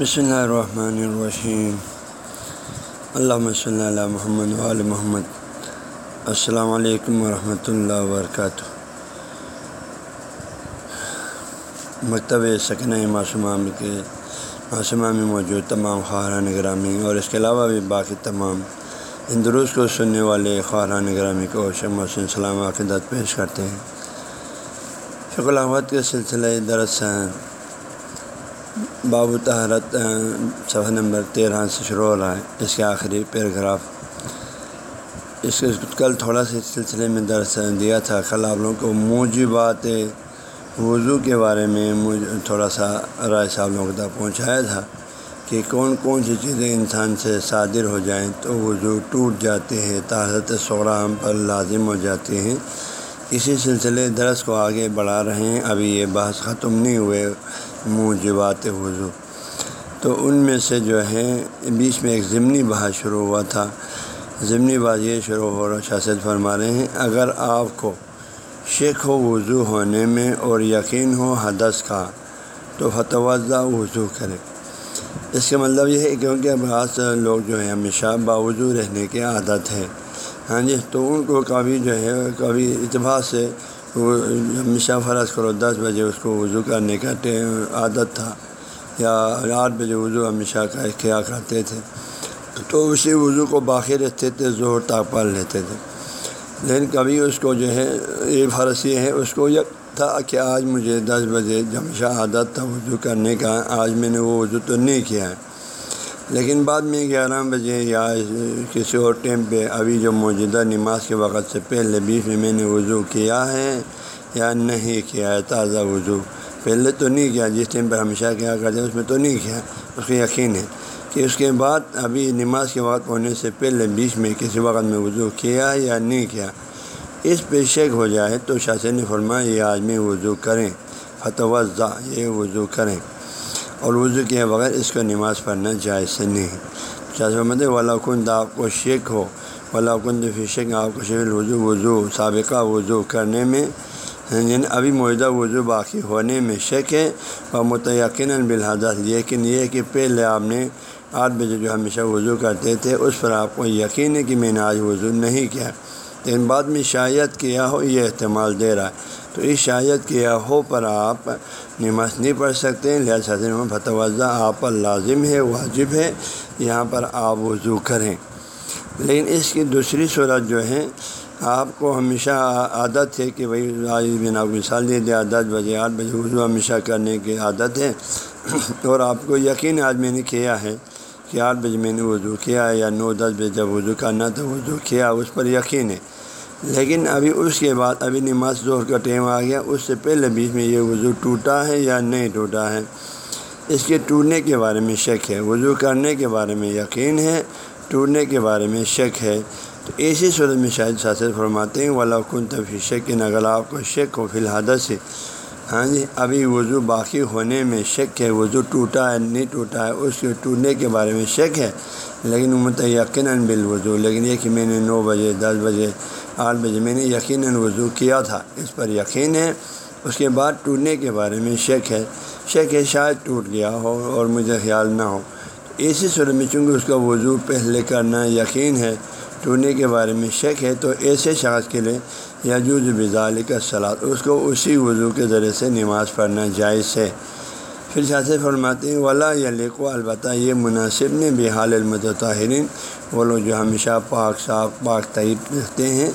بسم اللہ الرحمن الرحیم اللہ صلی اللہ محمد علیہ محمد السلام علیکم ورحمۃ اللہ وبرکاتہ مکتب سکن معصومہ کے معصومہ میں موجود تمام خواہران گرامی اور اس کے علاوہ بھی باقی تمام اندروس کو سننے والے خواہران گرامی کو شم محسن سلام عقیدت پیش کرتے ہیں۔ شکل احمد کے سلسلے درس باب تحرت صفحہ نمبر تیرہ سے شروع ہو رہا ہے، اس کے آخری پیراگراف۔ اس کے کل تھوڑا سا سلسلے میں درس دیا تھا، کل آپ لوگوں کو موجبات وضو کے بارے میں تھوڑا سا رائے صاحب لوگوں تک پہنچایا تھا کہ کون کون سی چیزیں انسان سے صادر ہو جائیں تو وضو ٹوٹ جاتے ہیں، طاقت سورا ہم پر لازم ہو جاتے ہیں۔ اسی سلسلے درس کو آگے بڑھا رہے ہیں، ابھی یہ بحث ختم نہیں ہوئے۔ موجبات وضو۔ تو ان میں سے جو ہے بیچ میں ایک ضمنی بحث شروع ہوا تھا۔ ضمنی بات یہ شروع ہو رہا شاست فرما رہے ہیں، اگر آپ کو شیخ ہو وضو ہونے میں اور یقین ہو حدث کا، تو فتوضہ وضو کرے اس کا مطلب یہ ہے، کیونکہ بعض لوگ جو ہیں، ہمیشہ باوضو رہنے کی عادت ہے۔ ہاں جی تو ان کو کبھی جو ہے، کبھی اتباع سے ہمیشہ فرض کرو، دس بجے اس کو وضو کرنے کا عادت تھا، یا آٹھ بجے وضو ہمیشہ کا کیا کرتے تھے۔ تو اسی وضو کو باقی رہتے تھے زور تک پڑھ لیتے تھے۔ لیکن کبھی اس کو جو ہے، یہ فرض یہ ہے، اس کو یہ تھا کہ آج مجھے دس بجے ہمیشہ عادت تھا وضو کرنے کا، آج میں نے وہ وضو تو نہیں کیا ہے۔ لیکن بعد میں گیارہ بجے یا کسی اور ٹائم پہ ابھی جو موجودہ نماز کے وقت سے پہلے بیچ میں میں نے وضو کیا ہے یا نہیں کیا ہے؟ تازہ وضو۔ پہلے تو نہیں کیا، جس ٹائم پہ ہمیشہ کیا کرتے اس میں تو نہیں کیا۔ اس کو یقین ہے کہ اس کے بعد ابھی نماز کے وقت ہونے سے پہلے بیچ میں کسی وقت میں وضو کیا یا نہیں کیا۔ اس پہ شک ہو جائے تو شاست نے فرمایا، یہ آدمی وضو کریں فتوضہ یہ وضو کریں۔ اور وضو کیے بغیر اس کو نماز پڑھنا جائز سے نہیں شاذ محمد ولاکند آپ کو شیک ہو ولاکند فی شک آپ کو شیخ وضو وضو، سابقہ وضو کرنے میں یعنی ابھی موجودہ وضو باقی ہونے میں شک ہے۔ اور متعقن بالحادث لیکن یہ کہ پہلے آپ نے آٹھ بجے جو ہمیشہ وضو کرتے تھے، اس پر آپ کو یقین ہے کہ میں نے آج وضو نہیں کیا۔ لیکن بعد میں شاید کیا ہو، یہ احتمال دے رہا ہے۔ تو اس شاید کیا ہو پر آپ نماز نہیں پڑھ سکتے لہٰذا فتوضہ آپ پر لازم ہے، واجب ہے، یہاں پر آپ وضو کریں۔ لیکن اس کی دوسری صورت جو ہے، آپ کو ہمیشہ عادت ہے کہ بھائی آج میں نے آپ کو مثال دے دیا دس بجے آٹھ بجے وضو ہمیشہ کرنے کی عادت ہے۔ اور آپ کو یقین آج میں نے کیا ہے کہ آٹھ بجے میں نے وضو کیا ہے یا نو، دس بجے جب وضو کرنا تو وضو کیا، اس پر یقین ہے۔ لیکن ابھی اس کے بعد ابھی نماز ظہر کا ٹائم آ گیا، اس سے پہلے بیچ میں یہ وضو ٹوٹا ہے یا نہیں ٹوٹا ہے؟ اس کے ٹوٹنے کے بارے میں شک ہے۔ وضو کرنے کے بارے میں یقین ہے، ٹوٹنے کے بارے میں شک ہے۔ تو ایسی صورت میں شاید شاست فرماتے ہیں ولا کن تفی شک اگر آپ کو شک ہو فی الحال سے۔ ہاں جی ابھی وضو باقی ہونے میں شک ہے، وضو ٹوٹا ہے، نہیں ٹوٹا ہے، اس کے ٹوٹنے کے بارے میں شک ہے۔ لیکن متعقن بال وضو لیکن یہ کہ میں نے نو بجے، دس بجے آٹھ بجے میں نے یقیناً وضو کیا تھا، اس پر یقین ہے۔ اس کے بعد ٹوٹنے کے بارے میں شک ہے۔ شک ہے شاید ٹوٹ گیا ہو اور مجھے خیال نہ ہو۔ اسی صورت میں چونکہ اس کا وضو پہلے کرنا یقین ہے، ٹوٹنے کے بارے میں شک ہے، تو ایسے شخص کے لیے یاجوز بزال کا سلاد اس کو اسی وضو کے ذریعے سے نماز پڑھنا جائز ہے۔ پھر شاست فرماتے ہیں، ولا یا لکھو البتہ یہ مناسب نے بحال المتطرین وہ لوگ جو ہمیشہ پاک، صاف، پاک، طیب رکھتے ہیں،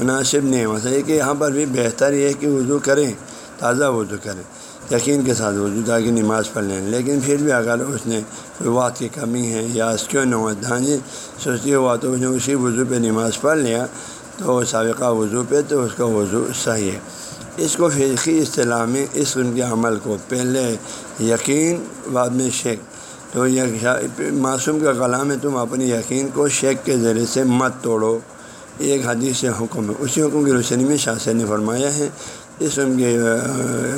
مناسب نہیں۔ مسئلہ کہ یہاں پر بھی بہتر یہ ہے کہ وضو کریں، تازہ وضو کریں، یقین کے ساتھ وضو، تاکہ نماز پڑھ لیں۔ لیکن پھر بھی اگر اس نے کوئی وقت کی کمی ہے یا اس کیوں نہ ہوا ہاں جی سوچتی ہوا تو اس نے اسی وضو پہ نماز پڑھ لیا تو سابقہ وضو پہ تو اس کا وضو صحیح ہے۔ اس کو فقی اصطلاح میں اس ان کے عمل کو پہلے یقین بعد میں شیک۔ تو معصوم کا کلام ہے، تم اپنی یقین کو شیک کے ذریعے سے مت توڑو۔ ایک حدیث سے حکم ہے۔ اسی حکم کی روشنی میں شاہ نے فرمایا ہے اس ان کے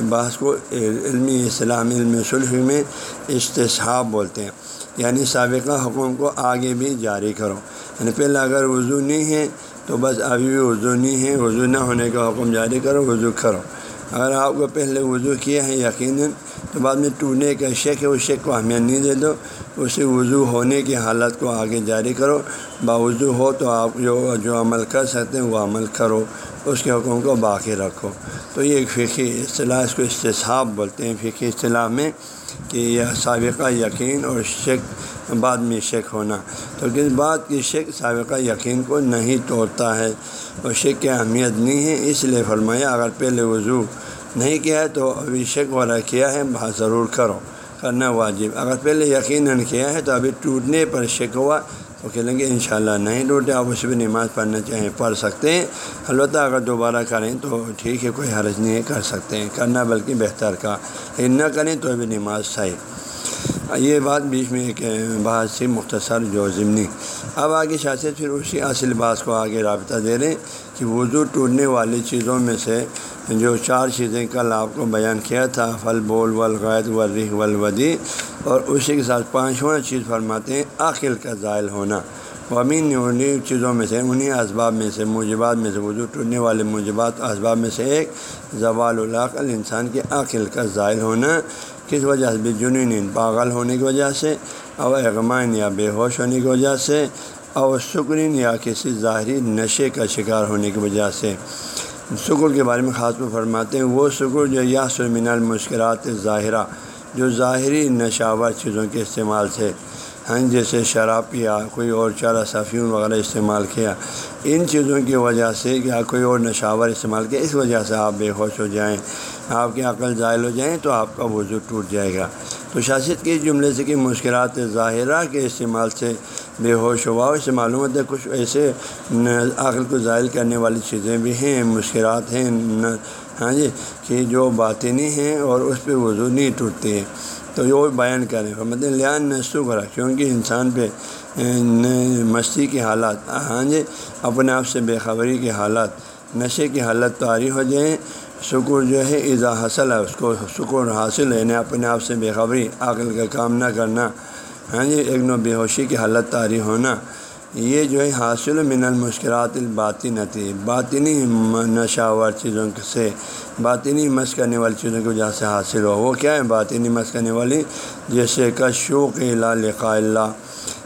بعض کو علمی اسلام علم سلف میں استصحاب بولتے ہیں۔ یعنی سابقہ حکم کو آگے بھی جاری کرو۔ یعنی پہلے اگر وضو نہیں ہے تو بس ابھی بھی وضو نہیں ہے، وضو نہ ہونے کا حکم جاری کرو، وضو کرو۔ اگر آپ کو پہلے وضو کیا ہے یقیناً، تو بعد میں ٹوٹنے کا شک ہے، اس شک کو اہمیت نہیں دے دو۔ اسے وضو ہونے کی حالت کو آگے جاری کرو۔ باوضو ہو تو آپ جو جو عمل کر سکتے ہیں، وہ عمل کرو۔ اس کے حکم کو باقی رکھو۔ تو یہ ایک فقی اصطلاح، اس کو استصحاب بولتے ہیں۔ فقی اصطلاح میں کہ یہ سابقہ یقین اور شک بعد میں شک ہونا۔ تو کس بات کی شک سابقہ یقین کو نہیں توڑتا ہے اور شک کی اہمیت نہیں ہے، اس لیے فرمایا، اگر پہلے وضو نہیں کیا ہے تو ابھی شک والا کیا ہے، بات ضرور کرو، کرنا واجب۔ اگر پہلے یقیناً کیا ہے تو ابھی ٹوٹنے پر شک ہوا تو کہیں گے، انشاءاللہ نہیں ٹوٹے، آپ اس بھی نماز پڑھنا چاہیں، پڑھ سکتے ہیں۔ البتہ اگر دوبارہ کریں تو ٹھیک ہے، کوئی حرج نہیں ہے، کر سکتے ہیں۔ کرنا بلکہ بہتر کا۔ لیکن نہ کریں تو بھی نماز صحیح۔ ہاں، یہ بات بیچ میں ایک بات سی مختصر جو ضمنی۔ اب آگے شاست پھر اسی اصل بات کو آگے رابطہ دے رہے ہیں کہ وضو ٹوٹنے والی چیزوں میں سے جو چار چیزیں کل آپ کو بیان کیا تھا پھل بول ولغید ورح ولودی اور اسی کے ساتھ پانچواں چیز فرماتے ہیں عقل کا ذائل ہونا۔ امین انہیں چیزوں میں سے انہیں اسباب میں سے، موجبات میں سے، وضو ٹوٹنے والے موجبات، اسباب میں سے ایک، زوال العقل انسان کے عقل کا ذائل ہونا۔ کس وجہ سے؟ بے جنین پاگل ہونے کی وجہ سے اور اغمائن یا بے ہوش ہونے کی وجہ سے اور سکرین یا کسی ظاہری نشے کا شکار ہونے کی وجہ سے۔ شکر کے بارے میں خاص طور فرماتے ہیں، وہ شکر جو یا سرمین المشکلات ظاہرہ، جو ظاہری نشاور چیزوں کے استعمال سے۔ ہاں جیسے شراب یا کوئی اور چارہ صفیون وغیرہ استعمال کیا۔ ان چیزوں کی وجہ سے یا کوئی اور نشاور استعمال کیا، اس وجہ سے آپ بے ہوش ہو جائیں۔ آپ کی عقل ظاہر ہو جائیں تو آپ کا وضو ٹوٹ جائے گا۔ تو شاست کے جملے سے کہ مشکلات ظاہرہ کے استعمال سے بے ہوش ہوا اس سے معلومات ہے، کچھ ایسے عقل کو ظاہر کرنے والی چیزیں بھی ہیں، مشکلات ہیں ہاں جی کہ جو باطنی ہیں اور اس پہ وضو نہیں ٹوٹتے۔ ہیں تو وہ بیان کریں۔ مطلب لیان نسو کرا، کیونکہ انسان پہ مستی کی حالات ہاں جی اپنے آپ سے بے خبری کی حالات، نشے کی حالت تاری ہو جائیں شکر جو ہے ایزا حاصل ہے، اس کو شکر حاصل ہے یعنی اپنے آپ سے بے خبری عقل کا کام نہ کرنا۔ ہاں جی ایک نو بے ہوشی کی حالت تاری ہونا۔ یہ جو ہے، حاصل من المشکلات الباطن تھی باطنی نشاور چیزوں سے، باطنی مس کرنے والی چیزوں کی وجہ سے حاصل ہو۔ وہ کیا ہے؟ باطنی مس کرنے والی، جیسے کا شوق لقاء اللہ۔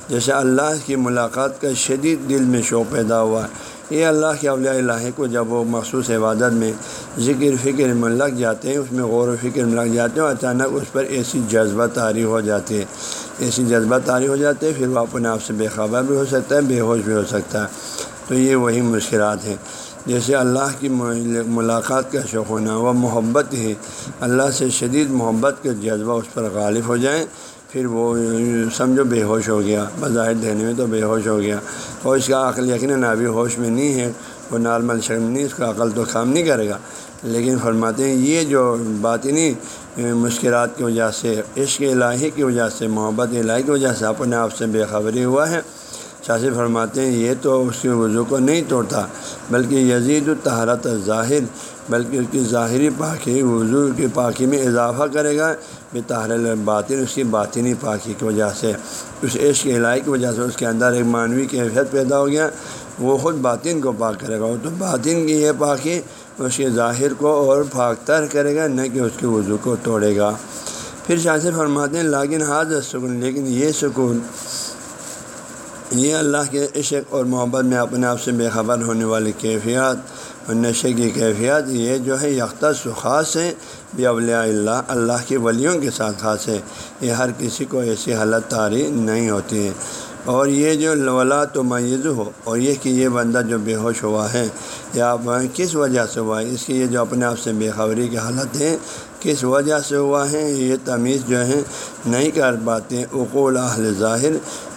جیسے اللہ کی ملاقات کا شدید دل میں شوق پیدا ہوا۔ یہ اللہ کے اولیاء اللہ کو جب وہ مخصوص عبادت میں ذکر فکر میں لگ جاتے ہیں، اس میں غور و فکر میں لگ جاتے ہیں اور اچانک اس پر ایسی جذبہ طاری ہو جاتی ہے ایسی جذبہ طاری ہو جاتے ہیں، پھر وہ اپنے آپ سے بے خبر بھی ہو سکتا ہے، بے ہوش بھی ہو سکتا ہے۔ تو یہ وہی مشکلات ہیں۔ جیسے اللہ کی ملاقات کا شوق ہونا وہ محبت ہی اللہ سے شدید محبت کے جذبہ اس پر غالب ہو جائیں پھر وہ سمجھو بے ہوش ہو گیا، بظاہر دینے میں تو بے ہوش ہو گیا۔ اور اس کا عقل یقیناً ابھی ہوش میں نہیں ہے، وہ نارمل شکل نہیں، اس کا عقل تو کام نہیں کرے گا۔ لیکن فرماتے ہیں یہ جو باطنی یعنی، مشکلات کی وجہ سے، عشق الہی کی وجہ سے، محبت الہی کی وجہ سے اپنے آپ سے بے خبری ہوا ہے۔ شاثر فرماتے ہیں، یہ تو اس کے وضو کو نہیں توڑتا، بلکہ یزید الطہارت ظاہر بلکہ اس کی ظاہری پاکی وضو کی پاکی میں اضافہ کرے گا بے طاہر باطن اس کی باطنی پاکی کی وجہ سے، اس عشق الہی کی وجہ سے، اس کے اندر ایک معنوی کیفیت پیدا ہو گیا، وہ خود باطن کو پاک کرے گا، وہ تو باطن کی یہ پاکی اس کے ظاہر کو اور پاک تر کرے گا، نہ کہ اس کے وضو کو توڑے گا۔ پھر شاہ فرماتے ہیں لاگن حاضر سکون، لیکن یہ سکون یہ اللہ کے عشق اور محبت میں اپنے آپ سے بے خبر ہونے والی کیفیات اور نشے کی کیفیات یہ جو ہے یکتا خاص ہے بے اولیاء اللہ اللہ کے ولیوں کے ساتھ خاص ہے یہ ہر کسی کو ایسی حالت تاری نہیں ہوتی۔ ہے اور یہ جو ولا تو میز ہو، اور یہ کہ یہ بندہ جو بے ہوش ہوا ہے، یا کس وجہ سے ہوا ہے؟ اس کی یہ جو اپنے آپ سے بے خبری کی حالت ہے، کس وجہ سے ہوا ہے؟ یہ تمیز جو ہے نہیں کر پاتے اقول اہل ظاہر،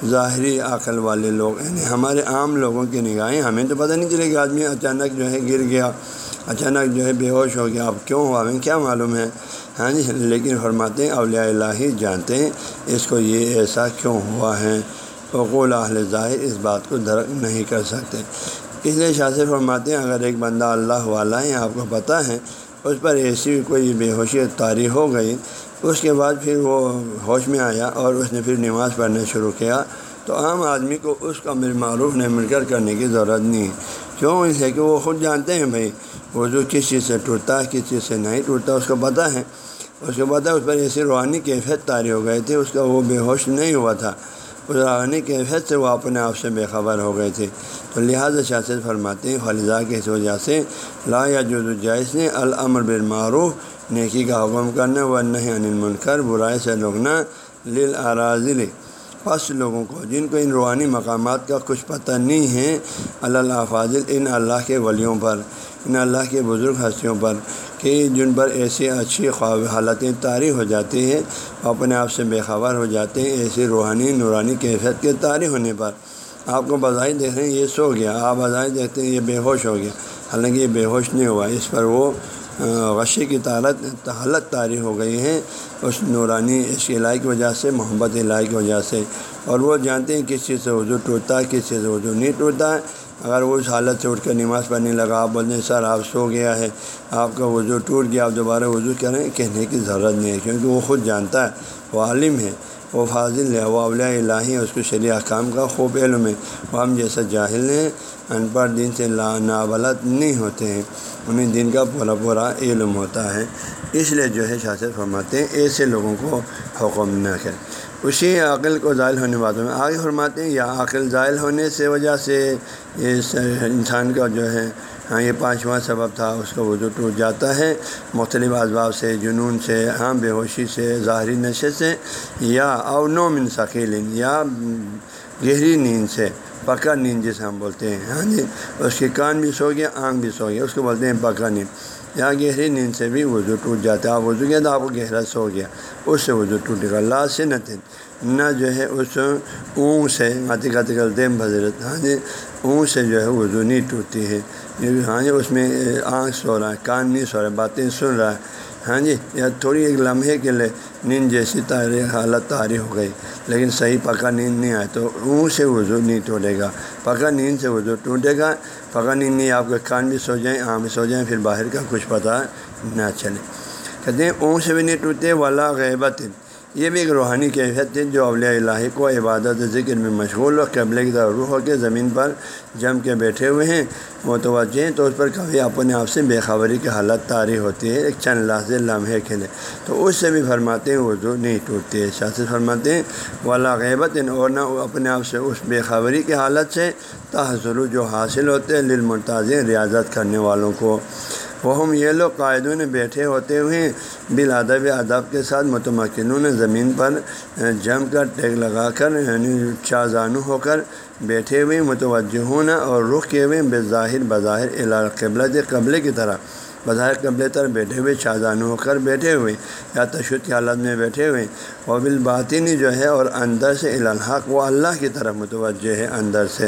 ظاہری عقل والے لوگ۔ یعنی ہمارے عام لوگوں کی نگاہیں، ہمیں تو پتہ نہیں چلے کہ آدمی اچانک جو ہے گر گیا، اچانک جو ہے بے ہوش ہو گیا، اب کیوں ہوا؟ ہمیں کیا معلوم ہے؟ ہاں جی لیکن فرماتے ہیں، اولیاء اللہ جانتے ہیں، اس کو یہ ایسا کیوں ہوا ہے؟ اقول اہل ظاہر اس بات کو درک نہیں کر سکتے۔ اس لیے شاہ سے فرماتے ہیں، اگر ایک بندہ اللہ والا ہے، آپ کو پتہ ہے، اس پر ایسی کوئی بے ہوشی طاری ہو گئی، اس کے بعد پھر وہ ہوش میں آیا اور اس نے پھر نماز پڑھنا شروع کیا، تو عام آدمی کو اس کا مل معروف نے مل کر کرنے کی ضرورت نہیں۔ کیوں؟ اس ہے کہ وہ خود جانتے ہیں بھائی، وضو کس چیز سے ٹوٹتا ہے، کس چیز سے نہیں ٹوٹتا، اس کو پتہ ہے۔ اس کو پتہ اس پر ایسی روحانی کیفیت طاری ہو گئے تھے اس کا وہ بے ہوش نہیں ہوا تھا۔ اس روحانی کیفیت سے وہ اپنے آپ سے بے خبر ہو گئے تھے۔ تو لہٰذا شاست فرماتے ہیں خالضہ کی اس وجہ سے لا یا جو جائز نے الامر بالمعروف، نیکی کا حکم کرنا و نہیں انل منکر برائی سے روکنا لل اراضل پس لوگوں کو، جن کو ان روحانی مقامات کا کچھ پتہ نہیں ہے، اللہ فاضل ان اللہ کے ولیوں پر، ان اللہ کے بزرگ ہستیوں پر کہ جن پر ایسی اچھی خواب حالتیں طاری ہو جاتی ہیں، اپنے آپ سے بے خبر ہو جاتے ہیں، ایسی روحانی نورانی کیفیت کے طاری ہونے پر۔ آپ کو بظاہر دیکھ رہے ہیں یہ سو گیا، آپ بظاہر دیکھتے ہیں یہ بے ہوش ہو گیا۔ حالانکہ یہ بے ہوش نہیں ہوا، اس پر وہ غشی کی طالت حالت طاری ہو گئی ہے اس نورانی اس علاج کی وجہ سے، محبت علاج کی وجہ سے۔ اور وہ جانتے ہیں کس چیز سے وضو ٹوٹتا ہے، کس چیز سے وضو نہیں ٹوٹتا ہے۔ اگر وہ اس حالت سے اٹھ کر نماز پڑھنے لگا، آپ بولتے ہیں، سر، آپ سو گیا ہے، آپ کا وضو ٹوٹ گیا، آپ دوبارہ وضو کریں؟ کہنے کی ضرورت نہیں ہے، کیونکہ وہ خود جانتا ہے، وہ عالم ہے۔ وہ فاضل ہے، وہ اولیاء الہی اس کو شریع احکام کا خوب علم ہے۔ وہ ہم جیسا جاہل ہیں، ان پڑھ دن سے لا نابلت نہیں ہوتے ہیں۔ انہیں دن کا پورا پورا علم ہوتا ہے۔ اس لیے جو ہے شاست فرماتے ہیں، ایسے لوگوں کو حکم نہ کریں۔ اسی عقل کو ظاہر ہونے والوں میں۔ آگے فرماتے ہیں، یا عقل ظاہر ہونے سے وجہ سے اس انسان کا جو ہے ہاں یہ پانچواں سبب تھا، اس کا وضو ٹوٹ جاتا ہے۔ مختلف اسباب سے، جنون سے ہاں بے ہوشی سے، ظاہری نشے سے، یا او من ثقیل یا گہری نیند سے، پکا نیند جسے ہم بولتے ہیں۔ ہاں جی اس کے کان بھی سو گیا آنکھ بھی سو گیا اس کو بولتے ہیں پکا نیند۔ یا گہری نیند سے بھی وضو ٹوٹ جاتا ہے۔ آپ وضو کیا تو آپ کو گہرا سو گیا۔ اس سے وضو ٹوٹے گا لا سے نہ نہ جو ہے اس اونگ سے ماتی کاتی کرتے بذرت ہاں جی اونگ سے جو ہے وضو نہیں ٹوٹتی ہے۔ ہاں جی اس میں آنکھ سو رہا ہے، کان نہیں سو رہا ہے، باتیں سن رہا ہے۔ ہاں جی یا تھوڑی ایک لمحے کے لیے نیند جیسی تاریخ، حالت تاری ہو گئی۔ لیکن صحیح پکا نیند نہیں آئے تو اون سے وضو نہیں ٹوٹے گا۔ پکا نیند سے وضو ٹوٹے گا۔ پکا نہیں نہیں، آپ کے کان بھی سو جائیں آم بھی سو جائیں، پھر باہر کا کچھ پتہ نہ چلے۔ کہتے ہیں اون سے بھی نہیں ٹوٹتے والا غیبت یہ بھی ایک روحانی کیفیت تھی جو اولیاء الہی کو عبادت ذکر میں مشغول و قبل کی طرف روح ہو کے زمین پر جم کے بیٹھے ہوئے ہیں۔ متوجہ ہیں تو اس پر کبھی اپنے آپ سے بے خبری کی حالت طاری ہوتی ہے، ایک چند لاز لمحے کے لیے۔ تو اس سے بھی فرماتے ہیں اردو نہیں ٹوٹتی ہے۔ شاست فرماتے ہیں والا غیبت اور نہ اپنے آپ سے اس بے خبری کی حالت سے تحصر جو حاصل ہوتے ہیں للمرتاز ریاضت کرنے والوں کو۔ وہ ہم یہ لوگ قائدوں نے بیٹھے ہوتے ہوئے بالادب ادب کے ساتھ متمکنوں نے زمین پر جم کر ٹیک لگا کر یعنی چازانو ہو کر بیٹھے ہوئے متوجہ ہونا اور رخ کیے ہوئے بے ظاہر بظاہر قبل قبل کی طرح، بظاہر قبل تر بیٹھے ہوئے شاہجہانو ہو کر بیٹھے ہوئے، یا تشدد کی حالت میں بیٹھے ہوئے۔ وہ بالباطنی جو ہے اور اندر سے الحق، وہ اللہ کی طرف متوجہ ہے، اندر سے۔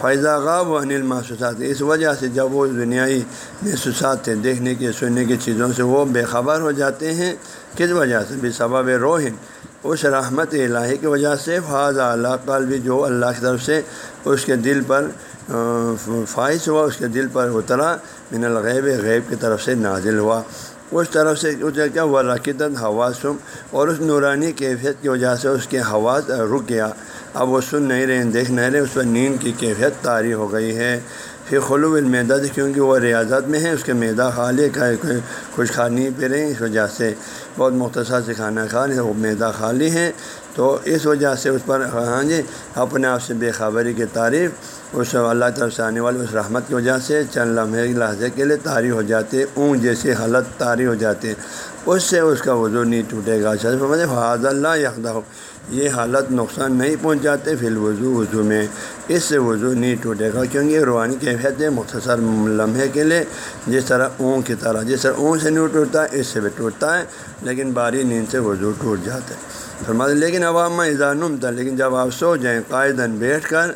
فیضا غاب و انل محسوسات اس وجہ سے جب وہ دنیائی محسوسات تھے دیکھنے کی سننے کی چیزوں سے وہ بے خبر ہو جاتے ہیں، کس وجہ سے؟ بھی سبب روحن اس رحمت الہی کی وجہ سے فاض اللہ کل بھی جو اللہ کی طرف سے اس کے دل پر فائز ہوا، اس کے دل پر اترا، من الغیب، غیب کی طرف سے نازل ہوا۔ اس طرف سے کیا وہ رقیدت ہوا؟ سم اور اس نورانی کیفیت کی وجہ سے اس کے ہوا رک گیا۔ اب وہ سن نہیں رہے، دیکھ نہیں رہے، اس پر نیند کی کیفیت طاری ہو گئی ہے۔ پھر خلو المیدہ کیونکہ وہ ریاضت میں ہے اس کے میدا کھا لے کا کچھ کھا نہیں پی رہے ہیں، اس وجہ سے بہت مختصر سے کھانا کھا لیں وہ میدا خالی ہے تو اس وجہ سے اس پر ہاں جی اپنے آپ سے بے خبری کی تعریف، اس اللہ طرف سے آنے والی اس رحمت کی وجہ سے چند لمحے لحظے کے لیے طاری ہو جاتے اون جیسی حالت طاری ہو جاتے۔ اس سے اس کا وضو نہیں ٹوٹے گا۔ فاض اللہ یکدہ ہو یہ حالت نقصان نہیں پہنچاتے فی الوضو وضو میں اس سے وضو نہیں ٹوٹے گا، کیونکہ روحانی کیفیت ہے مختصر لمحے کے لیے، جس طرح اون کی طرح، جس طرح اون سے نہیں ٹوٹتا ہے اس سے بھی ٹوٹتا ہے، لیکن باری نیند سے وضو ٹوٹ جاتا ہے۔ فرماتے لیکن عوام اضان تھا لیکن جب آپ سو جائیں قائدن بیٹھ کر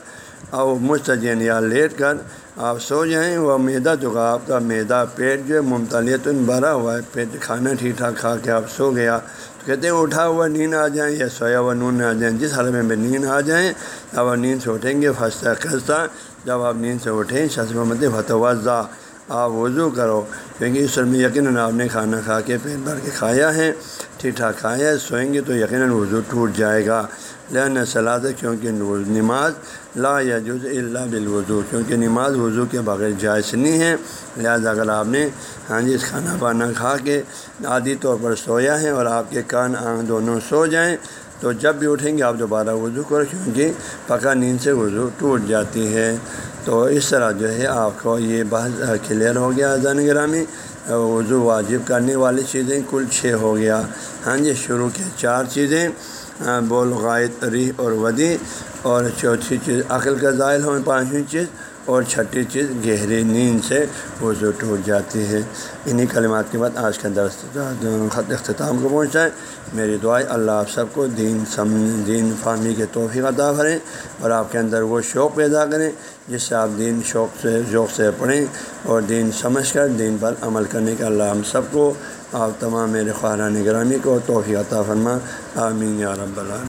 اور مستجین یا لیٹ کر آپ سو جائیں، وہ میدا جو آپ کا میدا پیٹ جو ہے ممتلیت بھرا ہوا ہے، پیٹ کھانا ٹھیک ٹھاک کھا کے آپ سو گیا کہتے ہیں، اٹھا ہوا نیند آ جائیں یا سویا ہوا نون آ جائیں جس حال میں نیند آ جائیں اب آپ نیند سے اٹھیں گے پھنستا کھنستا جب آپ نیند سے اٹھیں شاذ محمد فتوضا آپ وضو کرو، کیونکہ اس میں یقیناً آپ نے کھانا کھا کے پیٹ بھر کے کھایا ہے، ٹھیک ٹھاک کھایا ہے، سوئیں گے تو یقیناً وضو ٹوٹ جائے گا۔ لہن صلاح کیونکہ نماز لا یا جز اللہ بالوضو کیونکہ نماز وضو کے بغیر جائز نہیں ہے۔ لہٰذا اگر آپ نے ہاں جی کھانا بانا کھا کے عادی طور پر سویا ہے اور آپ کے کان آنکھ دونوں سو جائیں، تو جب بھی اٹھیں گے آپ دوبارہ وضو کرو کیونکہ پکا نیند سے وضو ٹوٹ جاتی ہے۔ تو اس طرح جو ہے آپ کو یہ بحث کلیئر ہو گیا زین گرامی۔ وضو واجب کرنے والی چیزیں کل چھ ہو گیا۔ ہاں جی شروع کے چار چیزیں۔ ہاں، بول غائد ری اور ودی اور چوتھی چیز، عقل کا ظاہر ہو، پانچویں چیز اور چھٹی چیز، گہری نیند سے وضو ٹوٹ جاتی ہے۔ انہی کلمات کے بعد آج کا درس خط اختتام کو پہنچائیں۔ میری دعائیں اللہ آپ سب کو دین، سم، دین فہمی کے توفیق عطا کریں اور آپ کے اندر وہ شوق پیدا کریں جس سے آپ دین شوق سے ذوق سے پڑھیں اور دین سمجھ کر دین پر عمل کرنے کا اللہ ہم سب کو آپ تمام میرے خارہ نگرامی کو توفیع عطا فرما آمین یا رب العالمین۔